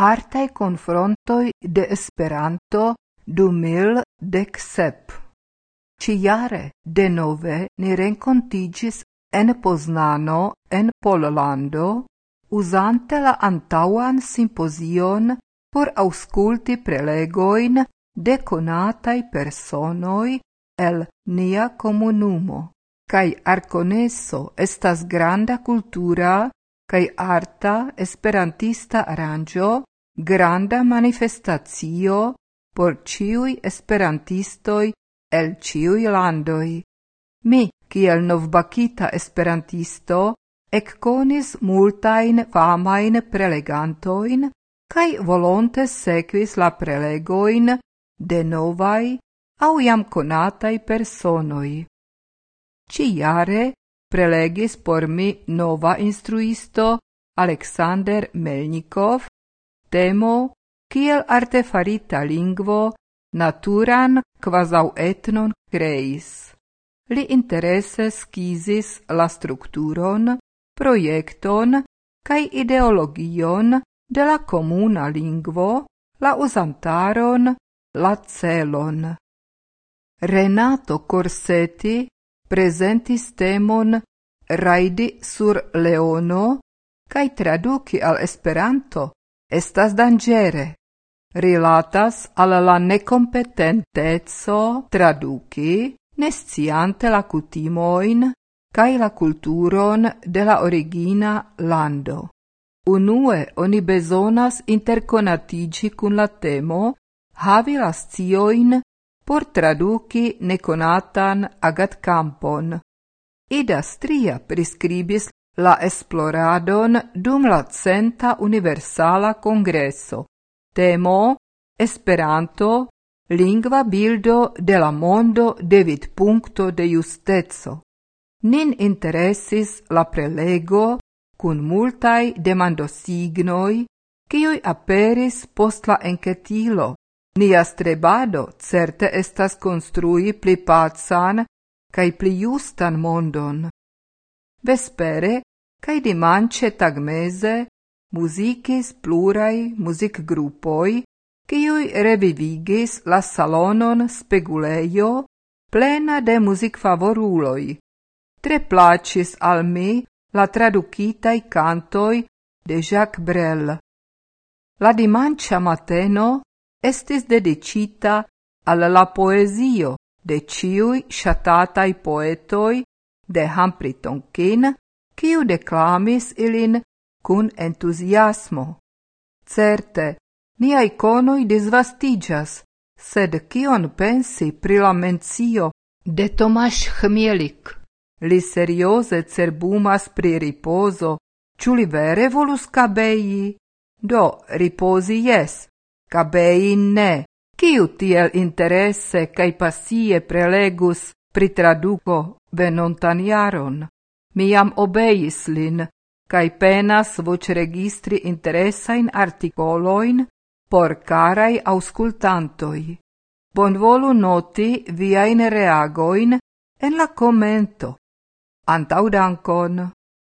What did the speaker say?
Artai confrontoi de Esperanto du mil dec sep. Ciare de nove ni rencontigis en Poznano en Pollando, usante la antauan symposion por ausculti prelegoin de conatai personoi el nia comunumo. Kai arconeso estas granda cultura kai arta esperantista aranjo, granda manifestatio por ciui esperantistoi el ciui landoi. Mi, kiel novbakita esperantisto, ecconis multain famain prelegantoin, kai volonte sequis la prelegoin de novai au iam conatai personoi. Ciare prelegis por mi nova instruisto Alexander Melnikov, temo kiel artefarita lingvo naturan quasau etnon creis. Li interesse skizis la strukturon, projekton kaj ideologion de la comuna lingvo, la usantaron, la celon. Renato Corsetti presentis temon Raidi sur leono kaj traduki al Esperanto estas dangere. Rilatas al la necompetentezo traduki, nesciante la cutimoin kaj la culturon de la origina lando. Unue oni bezonas interconatigi cun la temo, havi la por traduki neconatan agat campon. Ida stria prescribis la esploradon dum la centa universala congresso. Temo Esperanto lingva bildo de la mondo de vid puncto de justezo. Nin interesis la prelego cun multai demandosignoi, quioi aperis post la encetilo. Nia strebado certe estas construi pli pacan cae pli justan mondon. Vespere, cae dimanche tagmese, musicis plurai music gruppoi, quiui revivigis la salonon speguleio plena de music favoruloi. Tre placis al mi la traducitai cantoi de Jacques Brel. La dimancia mateno estis dedicita al la poesio de ciui shatatai poetoi de Humphrey Tonkin, quiu declamis ilin cun entusiasmo. Certe, niai conoi disvastigas, sed kion pensi pri la mencio de Tomasz Chmielik? Li seriose cerbumas pri riposo, ciu li vere volus cabei? Do, riposi jes, cabei ne. Ciu tiel interesse cae passie prelegus pri traduco venontan jaron? Miam obeis lin, cae penas voce registri interesain articoloin por carai auscultantoi. Bonvolu noti viain reagoin en la commento. Antaudankon!